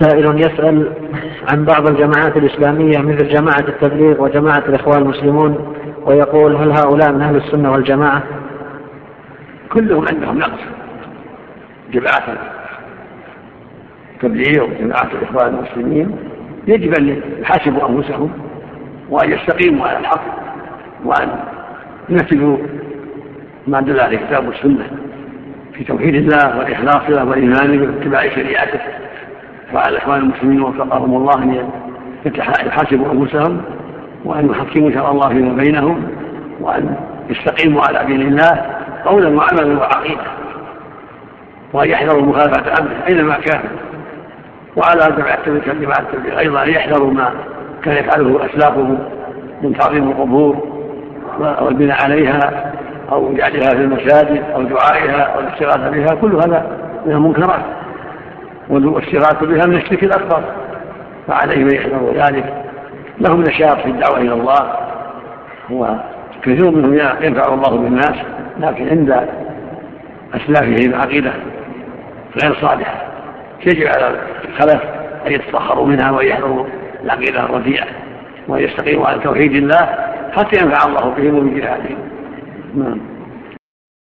سائل يسأل عن بعض الجماعات الإسلامية مثل جماعة التبليغ وجماعة الإخوان المسلمون ويقول هل هؤلاء من أهل السنة والجماعة؟ كلهم عندهم نقص جماعة التبليغ وجماعة الإخوان المسلمين يجب أن يحاسبوا أنفسهم وأن يستقيموا على الحق وأن ينفذوا ما دل عليه الكتاب والسنة في توحيد الله والإخلاص له والإيمان باتباع شريعته وعلى الإخوان المسلمين وفقهم الله أن يحاسبوا أنفسهم وأن يحكموا شرع الله فيما بينهم وأن يستقيموا على دين الله قولا وعملا وعقيدة. وأن يحذروا مخالفة أمره أينما كان. وعلى جماعة التبليغ أيضا أن يحذروا ما كان يفعله أسلافهم من تعظيم القبور والبناء عليها أو جعلها في المساجد أو دعائها أو الاستغاثة بها. كل هذا من المنكرات. والاستغاثة بها من الشرك الأكبر. فعليهم أن يحذروا ذلك. لهم نشاط في الدعوة إلى الله. وكثير منهم ينفع الله بالناس لكن عند أسلافهم عقيدة غير صالحة يجب على الخلف أن يتطهروا منها ويحذروا العقيدة الرديئة وأن يستقيموا على توحيد الله حتى ينفع الله بهم ومن جهادهم نعم.